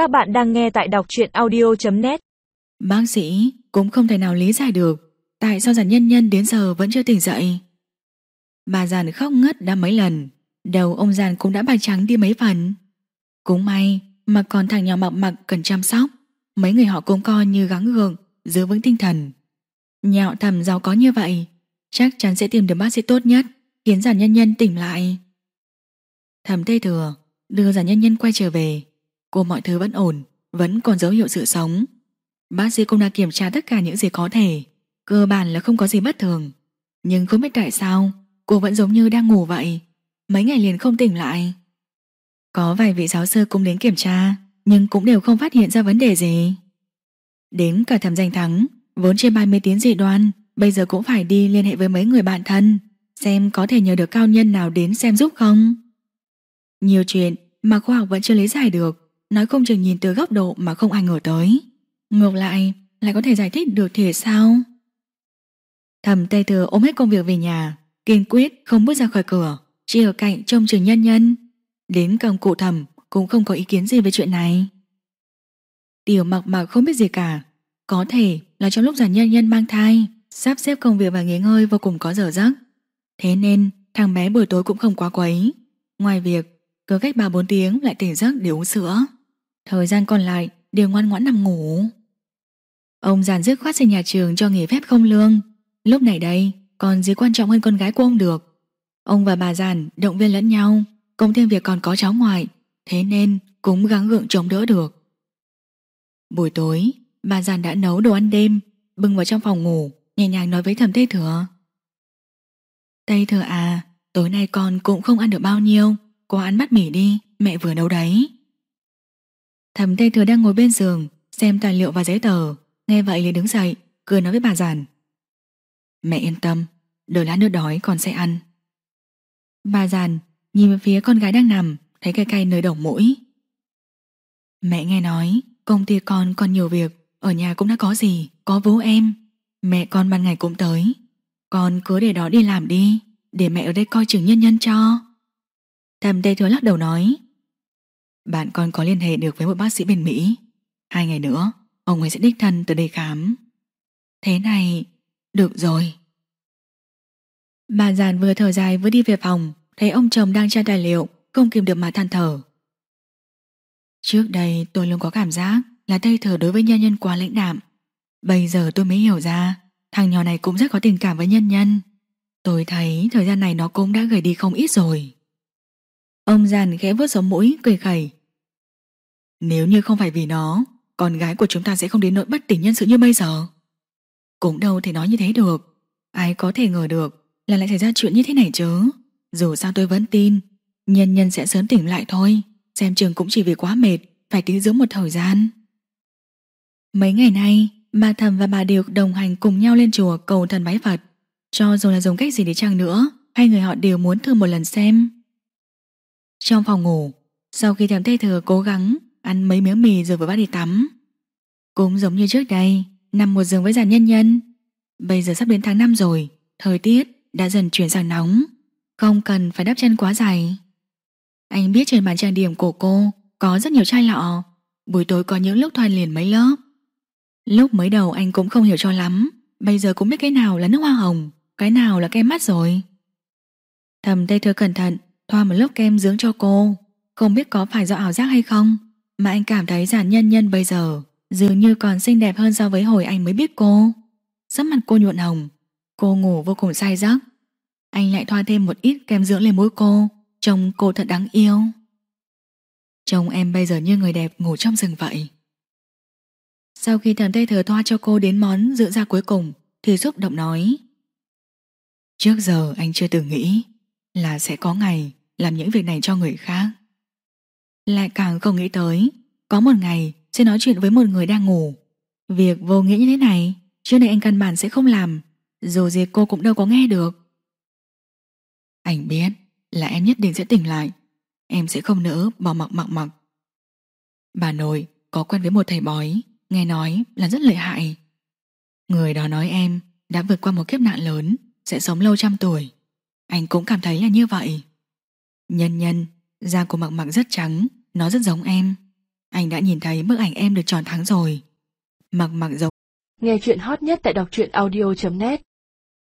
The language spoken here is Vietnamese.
Các bạn đang nghe tại đọc truyện audio.net Bác sĩ cũng không thể nào lý giải được tại sao giản nhân nhân đến giờ vẫn chưa tỉnh dậy. Bà giản khóc ngất đã mấy lần, đầu ông giản cũng đã bạc trắng đi mấy phần. Cũng may mà còn thằng nhỏ mập mặc cần chăm sóc, mấy người họ cũng coi như gắng gượng, giữ vững tinh thần. Nhạo thầm giàu có như vậy, chắc chắn sẽ tìm được bác sĩ tốt nhất, khiến giản nhân nhân tỉnh lại. Thầm tê thừa, đưa giản nhân nhân quay trở về. Cô mọi thứ vẫn ổn, vẫn còn dấu hiệu sự sống. Bác sĩ cũng đã kiểm tra tất cả những gì có thể, cơ bản là không có gì bất thường. Nhưng không biết tại sao, cô vẫn giống như đang ngủ vậy, mấy ngày liền không tỉnh lại. Có vài vị giáo sư cũng đến kiểm tra, nhưng cũng đều không phát hiện ra vấn đề gì. Đến cả thầm danh thắng, vốn trên 30 tiếng dị đoan, bây giờ cũng phải đi liên hệ với mấy người bạn thân, xem có thể nhờ được cao nhân nào đến xem giúp không. Nhiều chuyện mà khoa học vẫn chưa lý giải được, nói không chừng nhìn từ góc độ mà không ai ngờ tới. Ngược lại, lại có thể giải thích được thì sao? Thầm Tây Thừa ôm hết công việc về nhà, kiên quyết không bước ra khỏi cửa, chỉ ở cạnh trông trường nhân nhân. Đến cầm cụ thầm cũng không có ý kiến gì về chuyện này. Tiểu mặc mặc không biết gì cả, có thể là trong lúc giản nhân nhân mang thai, sắp xếp công việc và nghỉ ngơi vô cùng có giờ giấc. Thế nên thằng bé buổi tối cũng không quá quấy. Ngoài việc cứ cách 3-4 tiếng lại tỉnh giấc để uống sữa. Thời gian còn lại đều ngoan ngoãn nằm ngủ. Ông giàn dứt khoát xin nhà trường cho nghỉ phép không lương. Lúc này đây, còn gì quan trọng hơn con gái của ông được. Ông và bà giàn động viên lẫn nhau, cộng thêm việc còn có cháu ngoại, thế nên cũng gắng gượng chống đỡ được. Buổi tối, bà giàn đã nấu đồ ăn đêm, bưng vào trong phòng ngủ, nhẹ nhàng nói với thầm Tây Thừa. Tây Thừa à, tối nay con cũng không ăn được bao nhiêu, qua ăn bát mì đi, mẹ vừa nấu đấy. Thẩm Tây Thừa đang ngồi bên giường, xem tài liệu và giấy tờ, nghe vậy liền đứng dậy, cười nói với bà giản. Mẹ yên tâm, đợi lát nữa đói còn sẽ ăn. Bà giàn nhìn về phía con gái đang nằm, thấy cay cay nơi đầu mũi. Mẹ nghe nói, công ty con còn nhiều việc, ở nhà cũng đã có gì, có bố em. Mẹ con ban ngày cũng tới, con cứ để đó đi làm đi, để mẹ ở đây coi chừng nhân nhân cho. Thầm Tây Thừa lắc đầu nói bạn con có liên hệ được với một bác sĩ bên Mỹ. Hai ngày nữa, Ông ấy sẽ đích thân tới đây khám. Thế này, Được rồi. Bà giàn vừa thở dài vừa đi về phòng, Thấy ông chồng đang tra tài liệu, Không kìm được mà than thở. Trước đây tôi luôn có cảm giác Là Tây Thừa đối với nhân nhân quá lãnh đạm. Bây giờ tôi mới hiểu ra, Thằng nhỏ này cũng rất có tình cảm với nhân nhân. Tôi thấy thời gian này nó cũng đã gửi đi không ít rồi. Ông giàn khẽ vuốt sống mũi, cười khẩy. Nếu như không phải vì nó, Con gái của chúng ta sẽ không đến nỗi bất tỉnh nhân sự như bây giờ. Cũng đâu thể nói như thế được. Ai có thể ngờ được Là lại xảy ra chuyện như thế này chứ. Dù sao tôi vẫn tin, Nhân nhân sẽ sớm tỉnh lại thôi. Xem trường cũng chỉ vì quá mệt, Phải tí dưỡng một thời gian. Mấy ngày nay Bà thầm và bà đều đồng hành cùng nhau lên chùa cầu thần bái Phật. Cho dù là dùng cách gì để chăng nữa, Hai người họ đều muốn thử một lần xem trong phòng ngủ, sau khi thèm tê thừa cố gắng ăn mấy miếng mì rồi vừa bắt đi tắm. Cũng giống như trước đây, nằm một giường với giàn nhân nhân. Bây giờ sắp đến tháng 5 rồi, thời tiết đã dần chuyển sang nóng, không cần phải đắp chân quá dày. Anh biết trên bàn trang điểm của cô có rất nhiều chai lọ, buổi tối có những lúc thoan liền mấy lớp. Lúc mới đầu anh cũng không hiểu cho lắm, bây giờ cũng biết cái nào là nước hoa hồng, cái nào là kem mắt rồi. Thầm tê thừa cẩn thận thoa một lớp kem dưỡng cho cô. Không biết có phải do ảo giác hay không, mà anh cảm thấy giản nhân nhân bây giờ dường như còn xinh đẹp hơn so với hồi anh mới biết cô. Sắp mặt cô nhuộn hồng, cô ngủ vô cùng say giấc. Anh lại thoa thêm một ít kem dưỡng lên mũi cô, trông cô thật đáng yêu. Trông em bây giờ như người đẹp ngủ trong rừng vậy. Sau khi thầm tây thừa thoa cho cô đến món dự ra cuối cùng, thì xúc động nói. Trước giờ anh chưa từng nghĩ là sẽ có ngày làm những việc này cho người khác. Lại càng không nghĩ tới, có một ngày sẽ nói chuyện với một người đang ngủ. Việc vô nghĩa như thế này, trước đây anh căn bản sẽ không làm, dù gì cô cũng đâu có nghe được. Anh biết là em nhất định sẽ tỉnh lại, em sẽ không nỡ bỏ mặc mặc mặc. Bà nội có quen với một thầy bói, nghe nói là rất lợi hại. Người đó nói em đã vượt qua một kiếp nạn lớn, sẽ sống lâu trăm tuổi. Anh cũng cảm thấy là như vậy. Nhân nhân, da của mặc mặc rất trắng, nó rất giống em. Anh đã nhìn thấy bức ảnh em được tròn thắng rồi Mặc mặc giống Nghe chuyện hot nhất tại đọc truyện audio.net